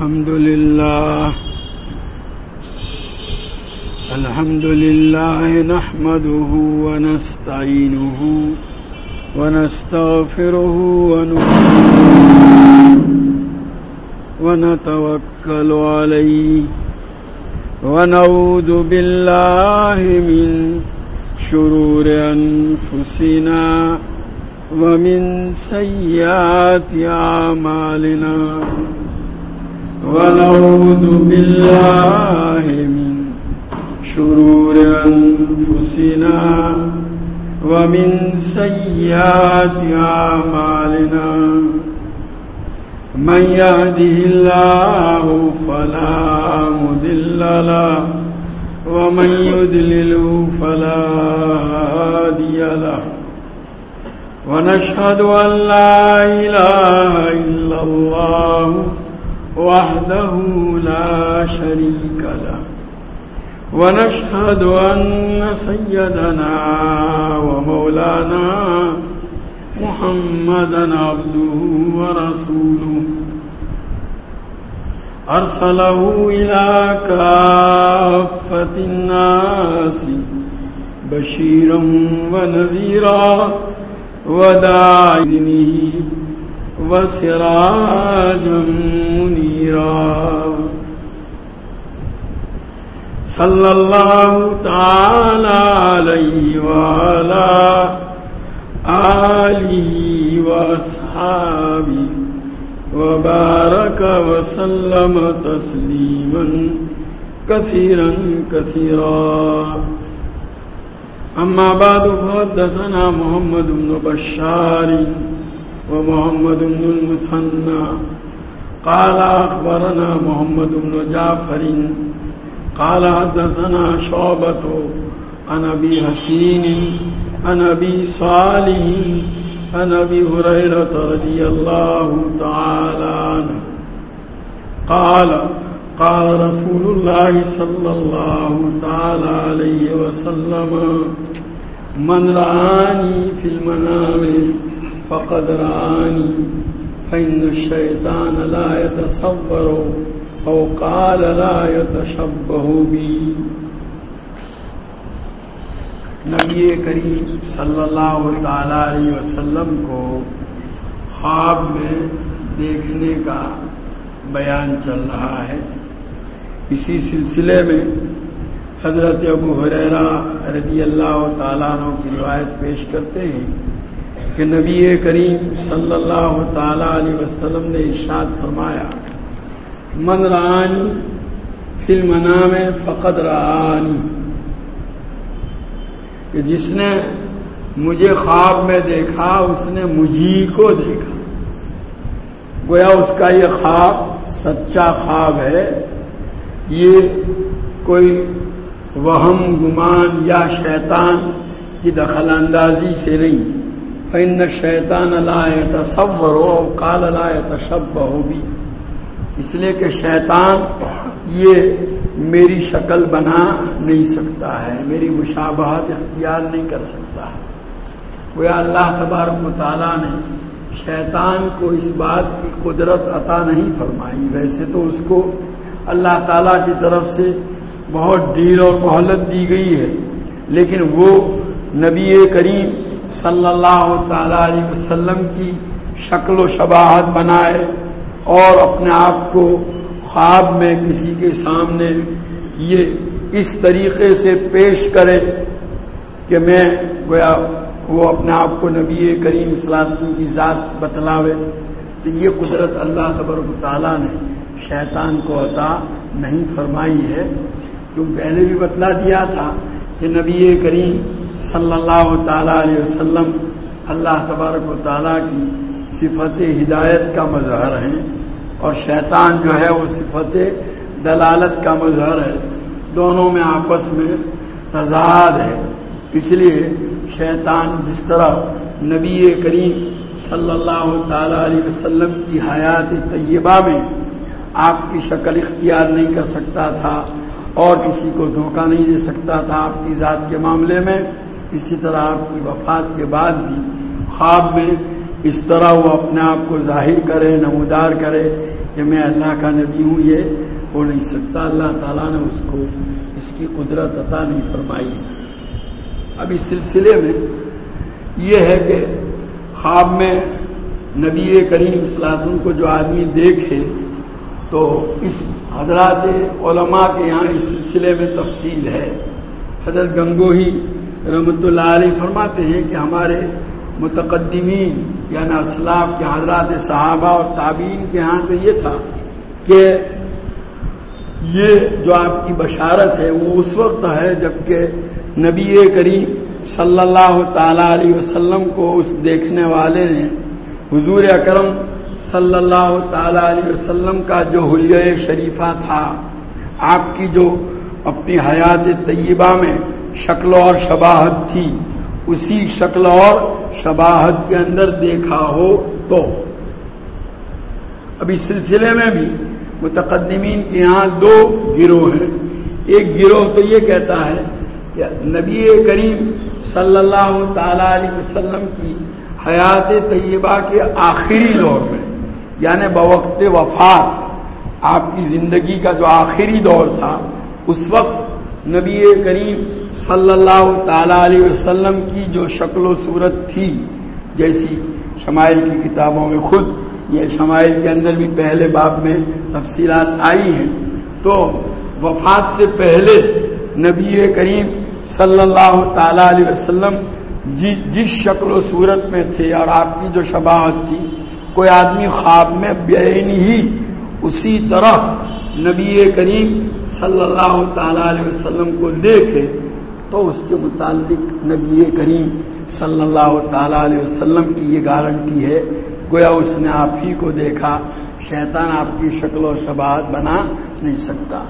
الحمد لله. الحمد لله نحمده ونستعينه ونستغفره ونتوكل عليه. ونعوذ بالله من شرور أنفسنا ومن سيئات أعمالنا. ونعوذ بالله من شرور أنفسنا ومن سيئات أعمالنا. من يهده الله فلا مدل له ومن يدلل فلا هادي له. ونشهد أن لا إله إلا الله وحده لا شريك له. ونشهد أن سيدنا ومولانا محمدا عبده ورسوله. أرسله إلى كافة الناس بشيرا ونذيرا وداعينه وسراجا منيرا صلى الله تعالى عليه وعلى آله وأصحابه وبارك وسلم تسليما كثيرا كثيرا أما بعد، فحدثنا محمد بن بشار ومحمد بن المثنى. قال أخبرنا محمد بن جعفر. قال حدثنا شعبة عن أبي حسين، عن أبي صالح، عن أبي هريرة رضي الله تعالى عنه. قال قال رسول الله صلى الله تعالى عليه وسلم من رآني في المنام فقد رآني، فإن الشيطان لا يتصور أو قال لا يتشبه بي. نبی کریم صلی اللہ تعالی علیہ وسلم کو خواب میں دیکھنے کا بیان چل رہا ہے۔ اسی سلسلے میں حضرت ابو حریرا رضی اللہ تعالیٰ عنہ کی روایت پیش کرتے ہیں۔ کہ نبی کریم صلی اللہ تعالی علیہ وسلم نے ارشاد فرمایا، من رانی فلم نام فقد رانی کہ جس نے مجھے خواب میں دیکھا، اس نے مجھی کو دیکھا۔ گویا اس کا یہ خواب سچا خواب ہے، یہ کوئی وہم گمان یا شیطان کی دخل اندازی سے نہیں۔ فن شیطان لائے تصور ہو کال لائے تشب ہو بھی اس لیے کہ شیطان یہ میری شکل بنا نہیں سکتا ہے، میری مشابہت اختیار نہیں کر سکتا ہے۔ وہ اللہ تبارک و تعالیٰ نے شیطان کو اس بات کی قدرت عطا نہیں فرمائی۔ ویسے تو اس کو اللہ تعالیٰ کی طرف سے بہت ڈھیل اور مہلت دی گئی ہے، لیکن وہ نبی کریم صلی اللہ تعالی علیہ وسلم کی شکل و شباہت بنائے اور اپنے آپ کو خواب میں کسی کے سامنے یہ اس طریقے سے پیش کرے کہ میں گویا وہ اپنے آپ کو نبی کریم صلی اللہ علیہ وسلم کی ذات بتلاوے، تو یہ قدرت اللہ تبرک تعالیٰ نے شیطان کو عطا نہیں فرمائی ہے۔ جو پہلے بھی بتلا دیا تھا کہ نبی کریم صلی اللہ تعالی علیہ وسلم اللہ تبارک و تعالیٰ کی صفت ہدایت کا مظہر ہیں اور شیطان جو ہے وہ صفت دلالت کا مظہر ہے۔ دونوں میں آپس میں تضاد ہے۔ اس لیے شیطان جس طرح نبی کریم صلی اللہ تعالی علیہ وسلم کی حیات طیبہ میں آپ کی شکل اختیار نہیں کر سکتا تھا اور کسی کو دھوکہ نہیں دے سکتا تھا آپ کی ذات کے معاملے میں اسی طرح آپ کی وفات کے بعد بھی خواب میں اس طرح وہ اپنے آپ کو ظاہر کرے، نمودار کرے کہ میں اللہ کا نبی ہوں، یہ ہو نہیں سکتا۔ اللہ تعالیٰ نے اس کو اس کی قدرت عطا نہیں فرمائی۔ اب اس سلسلے میں یہ ہے کہ خواب میں نبی کریم صلی اللہ علیہ وسلم کو جو آدمی دیکھے تو اس حضرات علماء کے یہاں اس سلسلے میں تفصیل ہے۔ حضرت گنگوہی رحمت اللہ علیہ فرماتے ہیں کہ ہمارے متقدمین یعنی اسلاف کے حضرات صحابہ اور تابعین کے ہاں تو یہ تھا کہ یہ جو آپ کی بشارت ہے وہ اس وقت ہے جبکہ نبی کریم صلی اللہ تعالی علیہ وسلم کو اس دیکھنے والے نے حضور اکرم صلی اللہ تعالی علیہ وسلم کا جو حلیہ شریفہ تھا، آپ کی جو اپنی حیات طیبہ میں شکل اور شباہت تھی، اسی شکل اور شباہت کے اندر دیکھا ہو تو۔ اب اس سلسلے میں بھی متقدمین کے یہاں دو گروہ ہیں۔ ایک گروہ تو یہ کہتا ہے کہ نبی کریم صلی اللہ تعالی علیہ وسلم کی حیات طیبہ کے آخری دور میں یعنی بوقت وفات، آپ کی زندگی کا جو آخری دور تھا، اس وقت نبی کریم صلی اللہ تعالی علیہ وسلم کی جو شکل و صورت تھی، جیسی شمائل کی کتابوں میں خود، یہ شمائل کے اندر بھی پہلے باب میں تفصیلات آئی ہیں۔ تو وفات سے پہلے نبی کریم صلی اللہ تعالی علیہ وسلم جی جس شکل و صورت میں تھے اور آپ کی جو شباہت تھی، کوئی آدمی خواب میں بین ہی اسی طرح نبی کریم صلی اللہ تعالی علیہ وسلم کو دیکھے تو اس کے متعلق نبی کریم صلی اللہ تعالی علیہ وسلم کی یہ گارنٹی ہے۔ گویا اس نے آپ ہی کو دیکھا۔ شیطان آپ کی شکل و شباہت بنا نہیں سکتا۔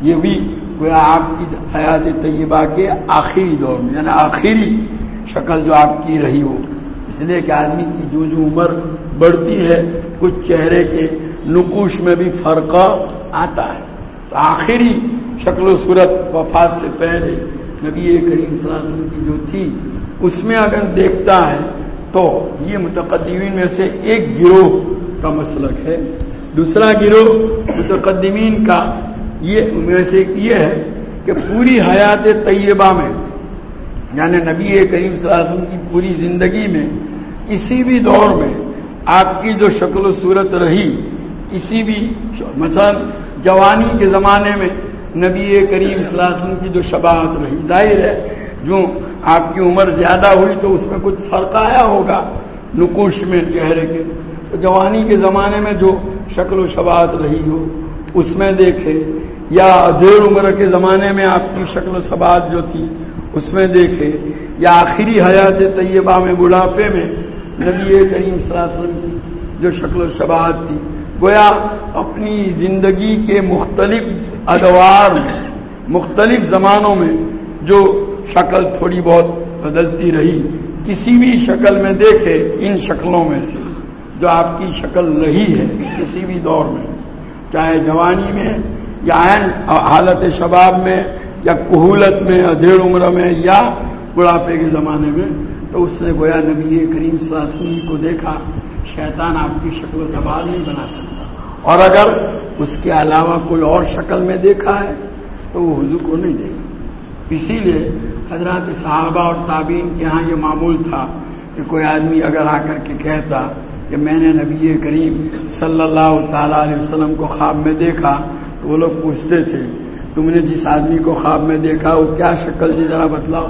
یہ بھی گویا آپ کی حیات طیبہ کے آخری دور میں یعنی آخری شکل جو آپ کی رہی ہو اس لیے کہ آدمی کی جو جو عمر بڑھتی ہے، کچھ چہرے کے نقوش میں بھی فرق آتا ہے۔ تو آخری شکل و صورت وفات سے پہلے نبی کریم صلی اللہ علیہ وسلم کی جو تھی، اس میں اگر دیکھتا ہے تو یہ متقدمین میں سے ایک گروہ کا مسلک ہے۔ دوسرا گروہ متقدمین کا یہ میں سے یہ ہے کہ پوری حیات طیبہ میں یعنی نبی کریم صلی اللہ علیہ وسلم کی پوری زندگی میں کسی بھی دور میں آپ کی جو شکل و صورت رہی کسی بھی مثلا جوانی کے زمانے میں نبی کریم صلی اللہ علیہ وسلم کی جو شباہت رہی، ظاہر ہے، جو آپ کی عمر زیادہ ہوئی تو اس میں کچھ فرق آیا ہوگا نقوش میں چہرے کے۔ تو جوانی کے زمانے میں جو شکل و شباہت رہی ہو، اس میں دیکھے، یا دیر عمر کے زمانے میں آپ کی شکل و شباہت جو تھی، اس میں دیکھے، یا آخری حیات طیبہ میں بڑھاپے میں نبی کریم صلی اللہ علیہ وسلم کی جو شکل و شباہت تھی گویا اپنی زندگی کے مختلف ادوار میں، مختلف زمانوں میں جو شکل تھوڑی بہت بدلتی رہی، کسی بھی شکل میں دیکھے ان شکلوں میں سے، جو آپ کی شکل رہی ہے کسی بھی دور میں، چاہے جوانی میں یا حالت شباب میں یا کہولت میں ادھیڑ عمر میں یا بڑھاپے کے زمانے میں، تو اس نے گویا نبی کریم صلی اللہ علیہ وسلم کو دیکھا شیطان آپ کی شکل و سوال نہیں بنا سکتا۔ اور اگر اس کے علاوہ کوئی اور شکل میں دیکھا ہے تو وہ حضور کو نہیں دیکھا۔ اسی لیے حضرات صحابہ اور تعبین کے ہاں یہ معمول تھا کہ کوئی آدمی اگر آ کر کے کہتا کہ میں نے نبی کریم صلی اللہ تعالی علیہ وسلم کو خواب میں دیکھا تو وہ لوگ پوچھتے تھے تم نے جس آدمی کو خواب میں دیکھا وہ کیا شکل تھی ذرا بتلاؤ۔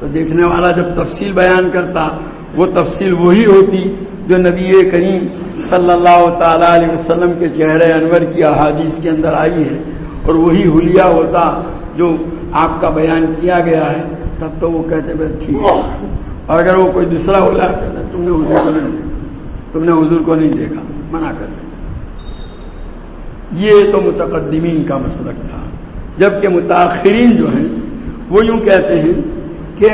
تو دیکھنے والا جب تفصیل بیان کرتا وہ تفصیل وہی ہوتی جو نبی کریم صلی اللہ تعالی علیہ وسلم کے چہرے انور کی احادیث کے اندر آئی ہے اور وہی حلیہ ہوتا جو آپ کا بیان کیا گیا ہے، تب تو وہ کہتے بھائی ٹھیک ہے۔ اور اگر وہ کوئی دوسرا ہوا تم نے حضور کو نہیں دیکھا۔ تم نے حضور کو نہیں دیکھا، منع کر دیا۔ یہ تو متقدمین کا مسلک تھا۔ جبکہ متاثرین جو ہیں، وہ یوں کہتے ہیں کہ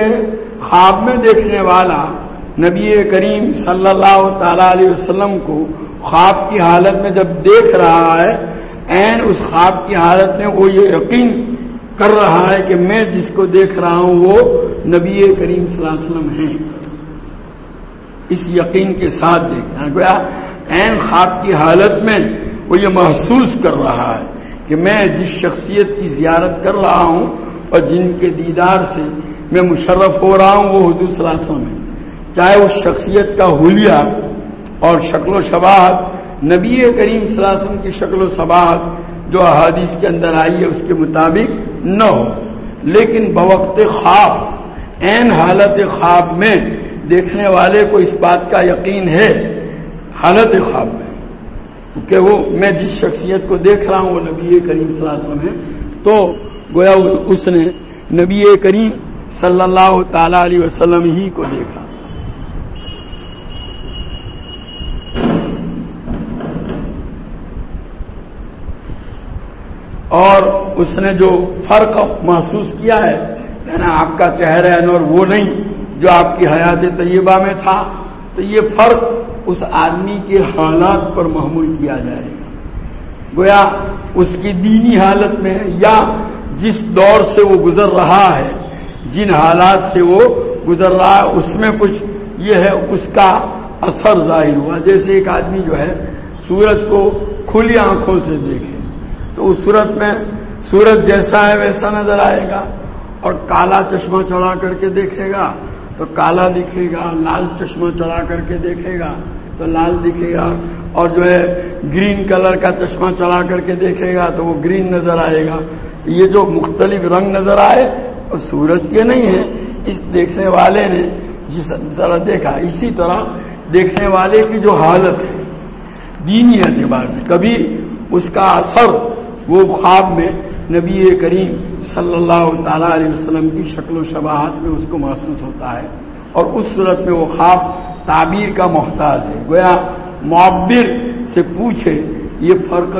خواب میں دیکھنے والا نبی کریم صلی اللہ تعالی علیہ وسلم کو خواب کی حالت میں جب دیکھ رہا ہے این اس خواب کی حالت میں وہ یہ یقین کر رہا ہے کہ میں جس کو دیکھ رہا ہوں وہ نبی کریم صلی اللہ علیہ وسلم ہیں۔ اس یقین کے ساتھ دیکھنا گویا این خواب کی حالت میں وہ یہ محسوس کر رہا ہے کہ میں جس شخصیت کی زیارت کر رہا ہوں اور جن کے دیدار سے میں مشرف ہو رہا ہوں، وہ حدود سلاسم ہے چاہے اس شخصیت کا حلیہ اور شکل و شباہت، نبی کریم سلاسم کی شکل و شباہت جو احادیث کے اندر آئی ہے، اس کے مطابق نہ ہو۔ لیکن بوقت خواب این حالت خواب میں دیکھنے والے کو اس بات کا یقین ہے، حالت خواب میں۔ کہ وہ، میں جس شخصیت کو دیکھ رہا ہوں، وہ نبی کریم صلی اللہ علیہ وسلم ہے۔ تو گویا اس نے نبی کریم صلی اللہ تعالی علیہ وسلم ہی کو دیکھا۔ اور اس نے جو فرق محسوس کیا ہے یعنی آپ کا چہرہ انور وہ نہیں جو آپ کی حیات طیبہ میں تھا، تو یہ فرق اس آدمی کے حالات پر محمول کیا جائے گا۔ گویا اس کی دینی حالت میں یا جس دور سے وہ گزر رہا ہے، جن حالات سے وہ گزر رہا ہے، اس میں کچھ یہ ہے، اس کا اثر ظاہر ہوا۔ جیسے ایک آدمی جو ہے، سورج کو کھلی آنکھوں سے دیکھے۔ تو اس صورت میں سورج جیسا ہے ویسا نظر آئے گا اور کالا چشمہ چڑھا کر کے دیکھے گا تو کالا دکھے گا، لال چشمہ چڑھا کر کے دیکھے گا تو لال دکھے گا اور جو ہے گرین کلر کا چشمہ چڑھا کر کے دیکھے گا تو وہ گرین نظر آئے گا۔ یہ جو مختلف رنگ نظر آئے وہ سورج کے نہیں ہیں، اس دیکھنے والے نے جس طرح دیکھا، اسی طرح دیکھنے والے کی جو حالت ہے، دینی اعتبار سے، کبھی اس کا اثر وہ خواب میں نبی کریم صلی اللہ تعالی علیہ وسلم کی شکل و شباہت میں اس کو محسوس ہوتا ہے اور اس صورت میں وہ خواب تعبیر کا محتاج ہے۔ گویا معبر سے پوچھے، یہ فرق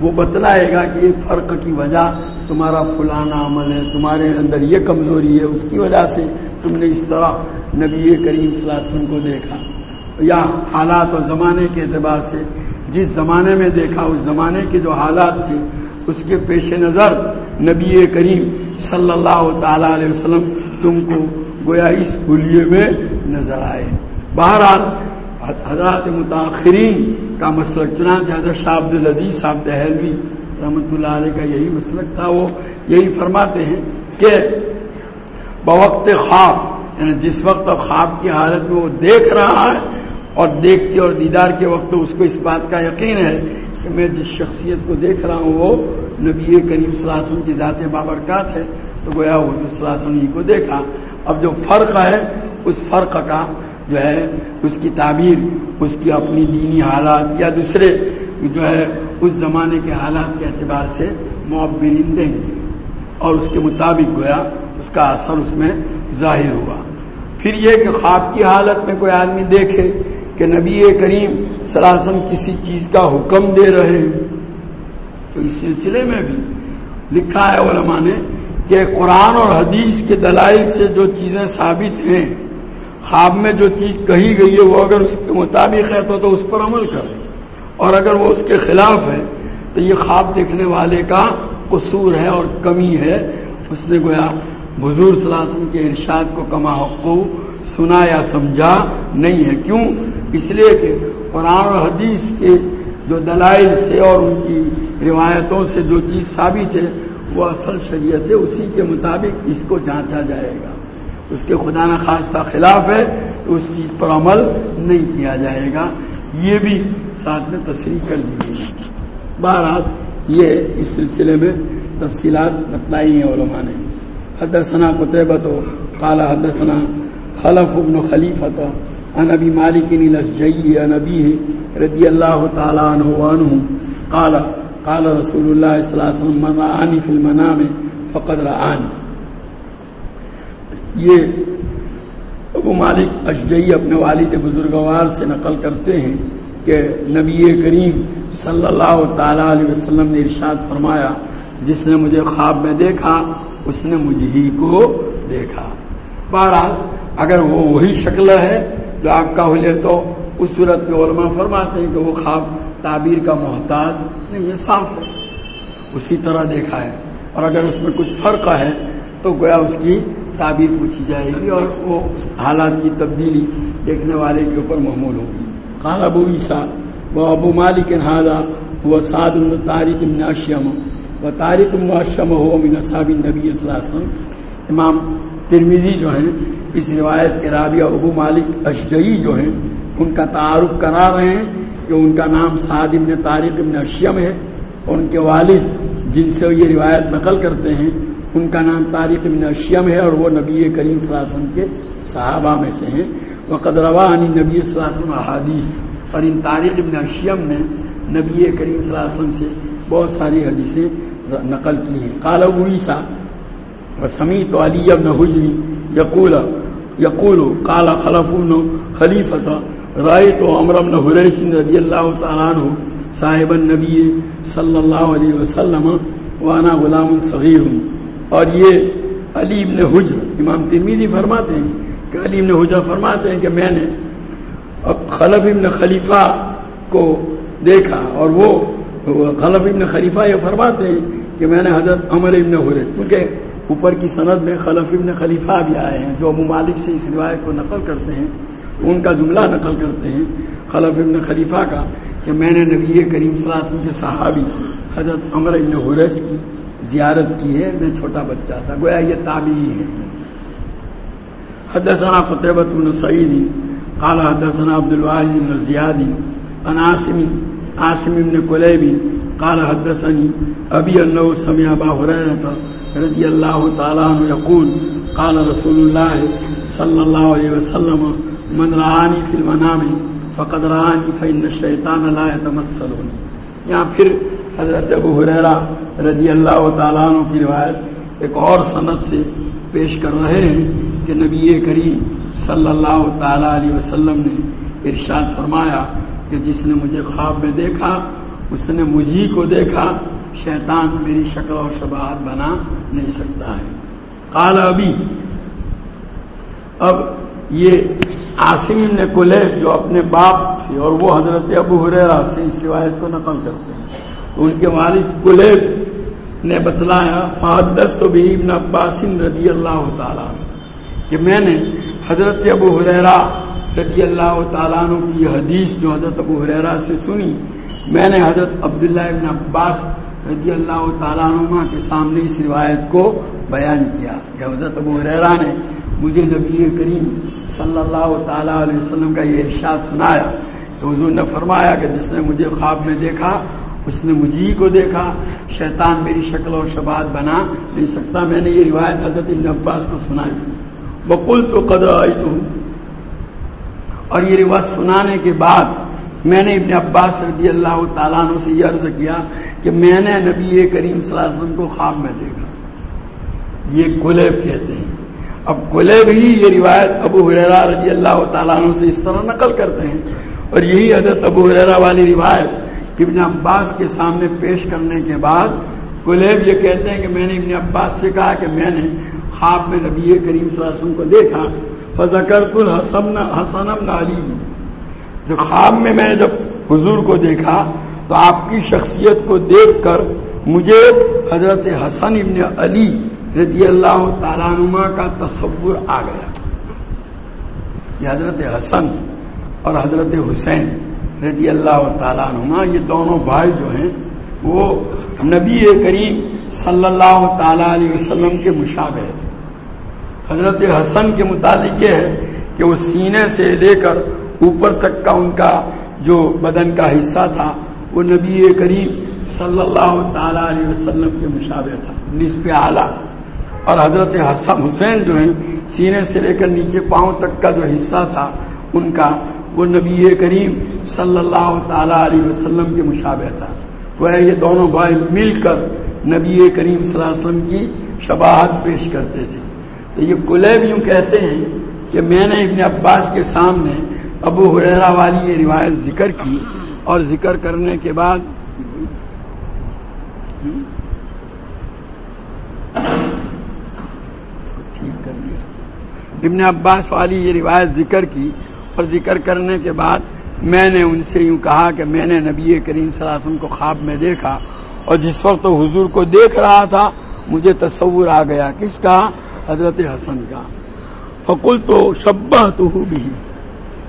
وہ بتلائے گا کہ یہ فرق کی وجہ تمہارا فلانا عمل ہے، تمہارے اندر یہ کمزوری ہے، اس کی وجہ سے تم نے اس طرح نبی کریم صلی اللہ علیہ وسلم کو دیکھا۔ یا حالات اور زمانے کے اعتبار سے جس زمانے میں دیکھا، اس زمانے کے جو حالات تھے، اس کے پیش نظر نبی کریم صلی اللہ تعالی علیہ وسلم تم کو گویا اس حلیے میں نظر آئے۔ بہرحال، حضرات متاثرین کا مسلک، چنانچہ حضرت شاہ عبد العزیز صاحب دہلوی رحمۃ اللہ علیہ کا یہی مسلک تھا، وہ یہی فرماتے ہیں کہ بوقت خواب یعنی جس وقت خواب کی حالت میں وہ دیکھ رہا ہے اور دیکھتے اور دیدار کے وقت اس کو اس بات کا یقین ہے کہ میں جس شخصیت کو دیکھ رہا ہوں وہ نبی کریم صلی اللہ علیہ وسلم کی ذات بابرکات ہے تو گویا وہ صلی اللہ علیہ وسلم کو دیکھا۔ اب جو فرق ہے، اس فرق کا جو ہے، اس کی تعبیر، اس کی اپنی دینی حالات یا دوسرے جو ہے، اس زمانے کے حالات کے اعتبار سے معبرین دیں گے۔ اور اس کے مطابق گویا اس کا اثر اس میں ظاہر ہوا۔ پھر یہ کہ خواب کی حالت میں کوئی آدمی دیکھے کہ نبی کریم سلاسم کسی چیز کا حکم دے رہے ہیں۔ تو اس سلسلے میں بھی لکھا ہے علماء نے کہ قرآن اور حدیث کے دلائل سے جو چیزیں ثابت ہیں، خواب میں جو چیز کہی گئی ہے، وہ اگر اس کے مطابق ہے تو تو اس پر عمل کرے اور اگر وہ اس کے خلاف ہے، تو یہ خواب دیکھنے والے کا قصور ہے اور کمی ہے۔ اس نے گویا حضور صلی اللہ علیہ وسلم کے ارشاد کو کما حقو سنا یا سمجھا نہیں ہے۔ کیوں؟ اس لیے کہ قرآن اور حدیث کے جو دلائل سے اور ان کی روایتوں سے جو چیز ثابت ہے، وہ اصل شریعت ہے، اسی کے مطابق اس کو جانچا جائے گا۔ اس کے خدا نخواستہ خلاف ہے، تو اس چیز پر عمل نہیں کیا جائے گا۔ یہ بھی ساتھ میں تصریح کر دی گئی بہرحال، یہ اس سلسلے میں تفصیلات بتلائی ہیں علماء نے۔ حدثنا قطبت قال حدثنا خلف ابن خلیفت عن ابی مالک الاشجعی عن ابیه رضی اللہ تعالی عنہ وعنہ قال قال رسول اللہ صلی اللہ علیہ وسلم، من رآنی فی المنام فقد رآنی. یہ ابو مالک اشجعی اپنے والد بزرگوار سے نقل کرتے ہیں کہ نبی کریم صلی اللہ تعالی علیہ وسلم نے ارشاد فرمایا، جس نے مجھے خواب میں دیکھا، اس نے مجھ ہی کو دیکھا۔ بہرحال، اگر وہ وہی شکل ہے جو آپ کا ہو تو اس صورت میں علماء فرماتے ہیں کہ وہ خواب تعبیر کا محتاج نہیں یہ صاف ہے۔ اسی طرح دیکھا ہے۔ اور اگر اس میں کچھ فرق ہے تو گویا اس کی تعبیر پوچھی جائے گی اور وہ حالات کی تبدیلی دیکھنے والے کے اوپر محمول ہوگی۔ قال ابو عیسیٰ، وہ ابو مالک نہادا وہ سعد تاریخ اشم و تاریخ معشم ہو من صاب نبی صلی اللہ علیہ وسلم۔ امام ترمیزی جو ہیں، اس روایت کے رابعہ ابو مالک اشجعی جو ہیں، ان کا تعارف کرا رہے ہیں کہ ان کا نام سعد ابن طارق ابن اشیم ہے اور ان کے والد جن سے یہ روایت نقل کرتے ہیں، ان کا نام طارق ابن اشیم ہے اور وہ نبی کریم صلی اللہ علیہ وسلم کے صحابہ میں سے ہیں۔ وہ قدروا نبی صلی اللہ علیہ وسلم احادیث اور ان طارق ابن اشیم نے نبی کریم صلی اللہ علیہ وسلم سے بہت ساری حدیثیں نقل کی ہیں۔ کالا عیسا سمیت علی ابن حجری یقول یقول کالا خلف خلیفت رائے تو امرم نہ حریش رضی اللہ تعالیٰ عنہ صاحب النبی صلی اللہ علیہ وسلم وانا غلام صغیر. ہوں اور یہ علی ابن حجر، امام ترمیدی فرماتے ہیں کہ علی ابن حجر فرماتے ہیں کہ میں نے خلف ابن خلیفہ کو دیکھا اور وہ خلف ابن خلیفہ یہ فرماتے ہیں کہ میں نے حضرت عمر ابن حرے کیونکہ اوپر کی سند میں خلف ابن خلیفہ بھی آئے ہیں، جو ابو مالک سے اس روایت کو نقل کرتے ہیں، ان کا جملہ نقل کرتے ہیں خلف ابن خلیفہ کا، کہ میں نے نبی کریم صلی اللہ علیہ وسلم کے صحابی حضرت عمر ابن حریث کی زیارت کی ہے، میں چھوٹا بچہ تھا، گویا یہ تابعی ہے حدثنا قطبت بن سعید، قال حدثنا عبد الواحد بن زیاد، عن عاصم بن قلیب قال حدثني ابي انه سمع ابا هريره رضي الله تعالى عنه يقول، قال رسول الله صلى الله عليه وسلم، من رعانی فی المنام فقد رعانی فإن الشیطان لا يتمثلونی یہاں پھر حضرت ابو حریرہ رضی اللہ تعالیٰ عنہ کی روایت ایک اور سند سے پیش کر رہے ہیں کہ نبی کریم صلی اللہ تعالی علیہ وسلم نے ارشاد فرمایا کہ جس نے مجھے خواب میں دیکھا، اس نے مجھے کو دیکھا، شیطان میری شکل اور شباہت بنا نہیں سکتا ہے۔ قال ابھی اب یہ عاصم نے کلے جو اپنے باپ سے اور وہ حضرت ابو حریرا سے اس روایت کو نقل کرتے ہیں۔ تو ان کے والد کلیب نے بتلایا فحدست بھی ابن عباس رضی اللہ تعالیٰ کہ میں نے حضرت ابو حریرا رضی اللہ تعالیٰ عنہ کی یہ حدیث جو حضرت ابو حریرا سے سنی، میں نے حضرت عبداللہ ابن عباس رضی اللہ تعالیٰ عنہ کے سامنے اس روایت کو بیان کیا کہ حضرت ابو حریرا نے مجھے نبی کریم صلی اللہ تعالیٰ علیہ وسلم کا یہ ارشاد سنایا کہ حضور نے فرمایا کہ جس نے مجھے خواب میں دیکھا، اس نے مجھے کو دیکھا، شیطان میری شکل اور شباد بنا نہیں سکتا، میں نے یہ روایت حضرت ابن عباس کو سنائی۔ بکل تو قدر آئی تو اور یہ روایت سنانے کے بعد میں نے ابن عباس رضی اللہ تعالیٰ عنہ سے یہ عرض کیا کہ میں نے نبی کریم صلی اللہ علیہ وسلم کو خواب میں دیکھا۔ یہ گلیب کہتے ہیں۔ اب کلے بھی یہ روایت ابو حریرا رضی اللہ تعالیٰ عنہ سے اس طرح نقل کرتے ہیں۔ اور یہی حضرت ابو حریرا والی روایت ابن عباس کے سامنے پیش کرنے کے بعد کلیب یہ کہتے ہیں کہ میں نے ابن عباس سے کہا کہ میں نے خواب میں نبی کریم صلی اللہ علیہ وسلم کو دیکھا فضکرت الحسن حسن علی۔ جو خواب میں میں نے جب حضور کو دیکھا، تو آپ کی شخصیت کو دیکھ کر مجھے حضرت حسن ابن علی رضی اللہ تعالیٰ نما کا تصور آ گیا۔ یہ حضرت حسن اور حضرت حسین رضی اللہ تعالیٰ نما یہ دونوں بھائی جو ہیں، وہ نبی کریم صلی اللہ تعالی علیہ وسلم کے مشابہ تھے حضرت حسن کے متعلق یہ ہے کہ وہ سینے سے لے کر اوپر تک کا ان کا جو بدن کا حصہ تھا، وہ نبی کریم صلی اللہ تعالی علیہ وسلم کے مشابہ تھا، نصف اعلیٰ۔ اور حضرت حسن حسین جو ہیں، سینے سے لے کر نیچے پاؤں تک کا جو حصہ تھا، ان کا وہ نبی کریم صلی اللہ تعالی علیہ وسلم کے مشابہ تھا۔ وہ یہ دونوں بھائی مل کر نبی کریم صلی اللہ علیہ وسلم کی شباہت پیش کرتے تھے۔ تو یہ کلیب یوں کہتے ہیں کہ میں نے ابن عباس کے سامنے ابو حریرا والی یہ روایت ذکر کی اور ذکر کرنے کے بعد ابن عباس والی یہ روایت ذکر کی اور ذکر کرنے کے بعد میں نے ان سے یوں کہا کہ میں نے نبی کریم صلی اللہ علیہ وسلم کو خواب میں دیکھا اور جس وقت حضور کو دیکھ رہا تھا، مجھے تصور آ گیا، کس کا؟ حضرت حسن کا۔ فکل تو شبہ تو بھی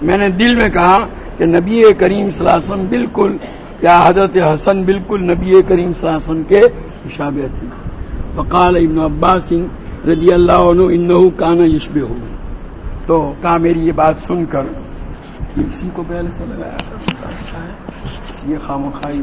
میں نے دل میں کہا کہ نبی کریم صلی اللہ علیہ وسلم بالکل، یا حضرت حسن بالکل نبی کریم صلی اللہ علیہ وسلم کے مشابہ تھے۔ فقال ابن عباس رضی اللہ عنہ انہو کانا یشبہ ہو تو کہا میری یہ بات سن کر۔ اسی کو پہلے سے لگایا تھا۔ یہ خام خائی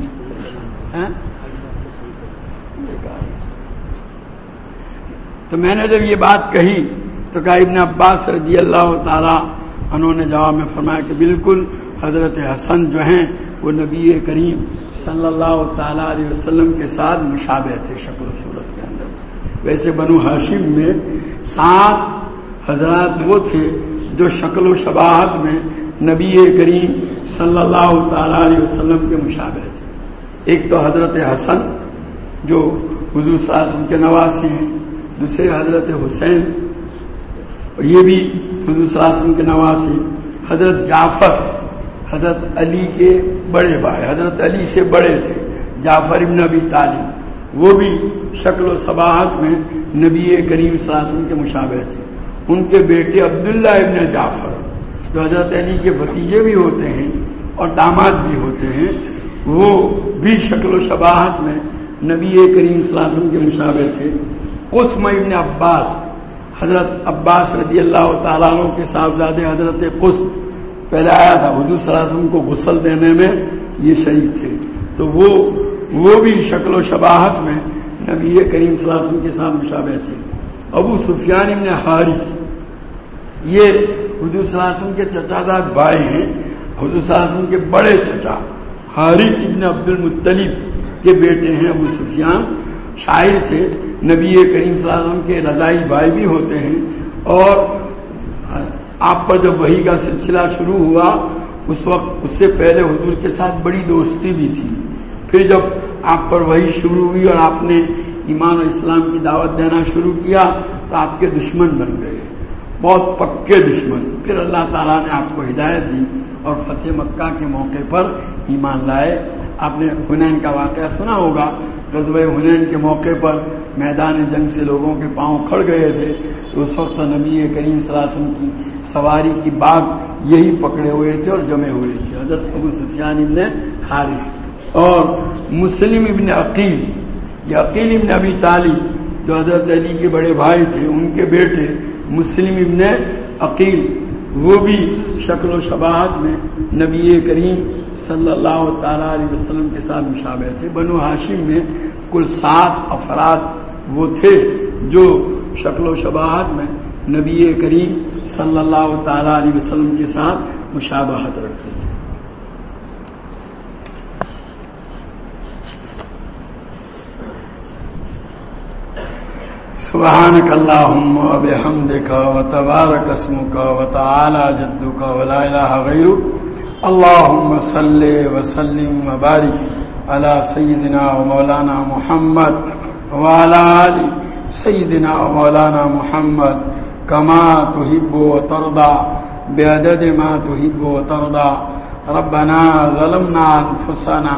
تو میں نے جب یہ بات کہی تو کہا ابن عباس رضی اللہ تعالی انہوں نے جواب میں فرمایا کہ بالکل حضرت حسن جو ہیں وہ نبی کریم صلی اللہ تعالی علیہ وسلم کے ساتھ مشابہ تھے شکل و صورت کے اندر۔ ویسے بنو ہاشم میں سات حضرات وہ تھے جو شکل و شباہت میں نبی کریم صلی اللہ تعالی علیہ وسلم کے مشابہ تھے۔ ایک تو حضرت حسن جو حضور صلی اللہ علیہ وسلم کے نواسی ہیں، دوسرے حضرت حسین یہ بھی حضور صلی اللہ علیہ وسلم کے نواسی حضرت جعفر، حضرت علی کے بڑے بھائی، حضرت علی سے بڑے تھے، جعفر ابن ابی طالب، وہ بھی شکل و صباحت میں نبی کریم صلی اللہ علیہ وسلم کے مشابہ تھے۔ ان کے بیٹے عبداللہ ابن جعفر، جو حضرت علی کے بھتیجے بھی ہوتے ہیں اور داماد بھی ہوتے ہیں، وہ بھی شکل و شباہت میں نبی کریم صلی اللہ علیہ وسلم کے مشابہ تھے۔ قسم ابن عباس، حضرت عباس رضی اللہ تعالیٰ عنہ کے صاحبزادے حضرت قسم پہلے آیا تھا حضور صلی اللہ علیہ وسلم کو غسل دینے میں یہ شریک تھے۔ تو وہ وہ بھی شکل و شباہت میں نبی کریم صلی اللہ علیہ وسلم کے ساتھ مشابہ تھے۔ ابو سفیان ابن حارث، یہ حضور صلی اللہ علیہ وسلم کے چچا زاد بھائی ہیں۔ حضور صلی اللہ علیہ وسلم کے بڑے چچا، حارث ابن عبد المطلب کے بیٹے ہیں، ابو سفیان شاعر تھے۔ نبی کریم صلی اللہ علیہ وسلم کے رضائی بھائی بھی ہوتے ہیں۔ اور آپ پر جب وہی کا سلسلہ شروع ہوا، اس وقت، اس سے پہلے حضور کے ساتھ بڑی دوستی بھی تھی۔ پھر جب آپ پر وہی شروع ہوئی اور آپ نے ایمان و اسلام کی دعوت دینا شروع کیا، تو آپ کے دشمن بن گئے۔ بہت پکے دشمن۔ پھر اللہ تعالیٰ نے آپ کو ہدایت دی اور فتح مکہ کے موقع پر ایمان لائے آپ نے ہنین کا واقعہ سنا ہوگا۔ غزب ہنین کے موقع پر میدان جنگ سے لوگوں کے پاؤں کھڑ گئے تھے۔ اس وقت نبی کریم صلی اللہ علیہ وسلم کی سواری کی باغ یہی پکڑے ہوئے تھے اور جمے ہوئے تھے۔ حضرت ابو سفیان ابن حارث۔ اور مسلم ابن عقیل۔ یہ عقیل ابن ابی طالب جو حضرت علی کے بڑے بھائی تھے، ان کے بیٹے مسلم ابن عقیل۔ وہ بھی شکل و شباہت میں نبی کریم صلی اللہ تعالی علیہ وسلم کے ساتھ مشابہ تھے۔ بنو ہاشم میں کل سات افراد وہ تھے جو شکل و شباہت میں نبی کریم صلی اللہ تعالی علیہ وسلم کے ساتھ مشابہت رکھتے تھے۔ سبحانك اللهم وبحمدك وتبارك اسمك وتعالى جدك ولا إله غيرك. اللهم صل وسلم وبارك على سيدنا ومولانا محمد وعلى آل سيدنا ومولانا محمد كما تحب وترضى، بعدد ما تحب وترضى. ربنا ظلمنا أنفسنا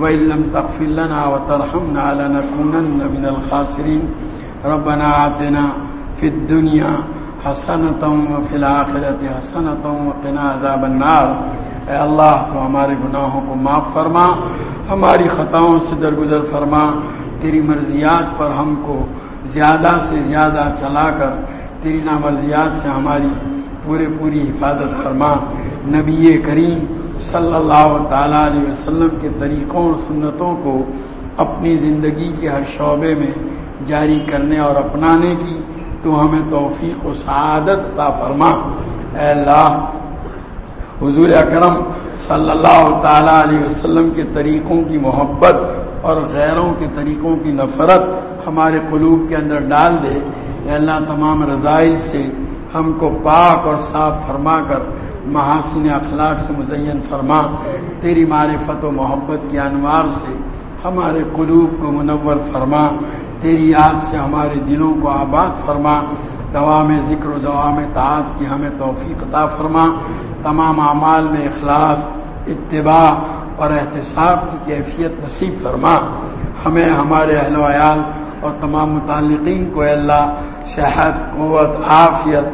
وإن لم تغفر لنا وترحمنا لنكونن من الخاسرين. ربنا آتنا في الدنيا حسنة وفي الآخرة حسنة وقنا عذاب النار۔ اے اللہ، تو ہمارے گناہوں کو معاف فرما، ہماری خطاؤں سے درگزر فرما۔ تیری مرضیات پر ہم کو زیادہ سے زیادہ چلا کر، تیری نامرضیات سے ہماری پورے پوری حفاظت فرما۔ نبی کریم صلی اللہ تعالی علیہ وسلم کے طریقوں اور سنتوں کو اپنی زندگی کے ہر شعبے میں جاری کرنے اور اپنانے کی، تو ہمیں توفیق و سعادت عطا فرما۔ اے اللہ، حضور اکرم صلی اللہ تعالی علیہ وسلم کے طریقوں کی محبت اور غیروں کے طریقوں کی نفرت ہمارے قلوب کے اندر ڈال دے۔ اے اللہ، تمام رضائل سے ہم کو پاک اور صاف فرما کر محاسن اخلاق سے مزین فرما۔ تیری معرفت و محبت کے انوار سے ہمارے قلوب کو منور فرما۔ تیری یاد سے ہمارے دلوں کو آباد فرما۔ دوا میں ذکر و دوا میں تعات کی ہمیں توفیق عطا فرما۔ تمام اعمال میں اخلاص، اتباع اور احتساب کی کیفیت نصیب فرما۔ ہمیں، ہمارے اہل و عیال اور تمام متعلقین کو اللہ، صحت، قوت، عافیت،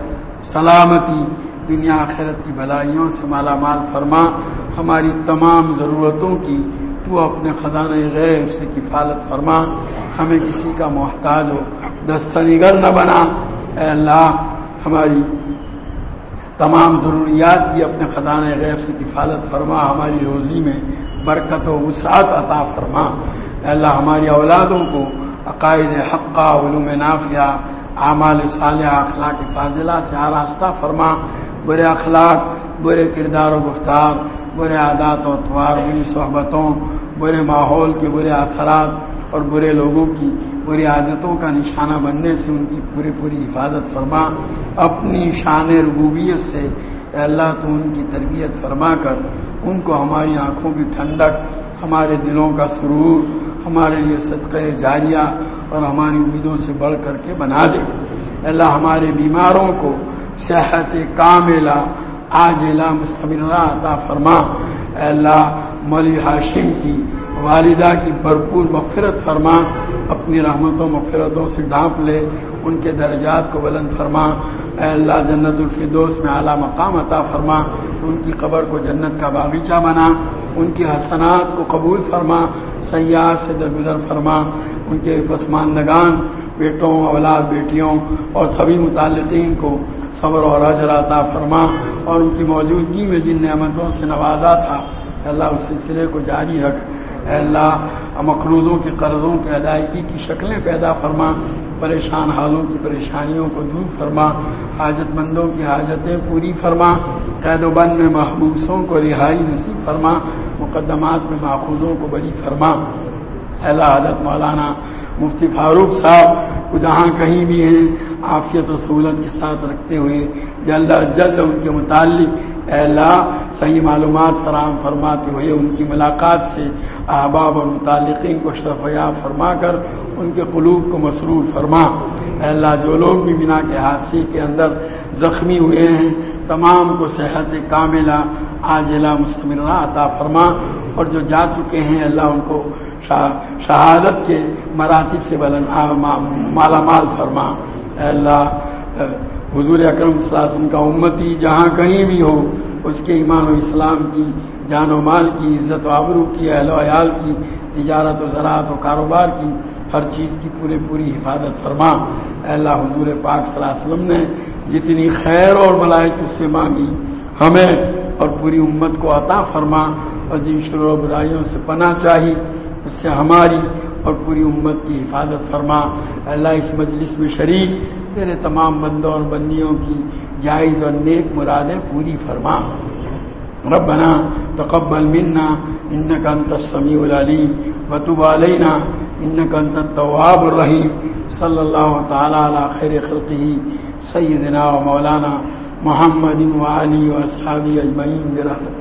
سلامتی، دنیا آخرت کی بھلائیوں سے مالا مال فرما۔ ہماری تمام ضرورتوں کی تو اپنے خزانہ غیب سے کفالت فرما، ہمیں کسی کا محتاج ہو دستنگر نہ بنا۔ اے اللہ، ہماری تمام ضروریات کی اپنے خزانہ غیب سے کفالت فرما، ہماری روزی میں برکت و وسعت عطا فرما۔ اے اللہ، ہماری اولادوں کو عقائد حقہ علوم نافیہ اعمال صالحہ، اخلاق فاضلہ سے آراستہ فرما۔ برے اخلاق، برے کردار و گفتار، برے عادات و اتوار بری صحبتوں، برے ماحول کے برے اثرات اور برے لوگوں کی بری عادتوں کا نشانہ بننے سے ان کی پوری پوری حفاظت فرما، اپنی شان ربوبیت سے اے اللہ تو ان کی تربیت فرما کر ان کو ہماری آنکھوں کی ٹھنڈک، ہمارے دلوں کا سرور، ہمارے لیے صدقہ جاریہ اور ہماری امیدوں سے بڑھ کر کے بنا دے۔ اللہ ہمارے بیماروں کو صحت کاملہ آجلا مستمرہ عطا فرما۔ اے اللہ مولی ہاشم کی والدہ کی بھرپور مغفرت فرما، اپنی رحمتوں مغفرتوں سے ڈھانپ لے، ان کے درجات کو بلند فرما۔ اے اللہ جنت الفردوس میں اعلیٰ مقام عطا فرما۔ ان کی قبر کو جنت کا باغیچہ بنا۔ ان کی حسنات کو قبول فرما۔ سیاح سے درگزر فرما۔ ان کے پسماندگان، بیٹوں، اولاد، بیٹیوں اور سبھی متعلقین کو صبر اور اجر عطا فرما۔ اور ان کی موجودگی میں جن نعمتوں سے نوازا تھا اللہ اس سلسلے کو جاری رکھ۔ اے اللہ مقروضوں کے قرضوں کے ادائیگی کی شکلیں پیدا فرما۔ پریشان حالوں کی پریشانیوں کو دور فرما۔ حاجت مندوں کی حاجتیں پوری فرما۔ قید و بند میں محبوسوں کو رہائی نصیب فرما۔ مقدمات میں ماخوذوں کو بری فرما۔ اللہ حضرت مولانا مفتی فاروق صاحب جہاں کہیں بھی ہیں، عافیت و سہولت کے ساتھ رکھتے ہوئے جلد از جلد ان کے متعلق اے اللہ صحیح معلومات فراہم فرماتے ہوئے ان کی ملاقات سے احباب اور متعلقین کو شرفیاب فرما کر ان کے قلوب کو مسرور فرما۔ اللہ جو لوگ بھی بنا کے حادثے کے اندر زخمی ہوئے ہیں، تمام کو صحت کاملہ، عاجلہ، مستمرہ عطا فرما۔ اور جو جا چکے ہیں، اللہ ان کو شہادت کے مراتب سے بلند مالا مال فرما۔ اللہ حضور اکرم صلی اللہ علیہ وسلم کا امتی جہاں کہیں بھی ہو، اس کے ایمان و اسلام کی، جان و مال کی، عزت و آبرو کی، اہل و عیال کی، تجارت و زراعت و کاروبار کی، ہر چیز کی پورے پوری حفاظت فرما۔ اللہ، حضور پاک صلی اللہ علیہ وسلم نے جتنی خیر اور ملائک اس سے مانگی، ہمیں اور پوری امت کو عطا فرما۔ اور جن شروع برائیوں سے پناہ چاہی، اس سے ہماری اور پوری امت کی حفاظت فرما۔ اللہ، اس مجلس میں شریک، تیرے تمام بندوں اور بندیوں کی جائز اور نیک مرادیں پوری فرما۔ ربنا تقبل منا انك انت السميع العليم وتب علينا انك انت التواب الرحيم صلى الله تعالى على خير خلقه سيدنا ومولانا محمد وعلي واصحابه اجمعين برحمتك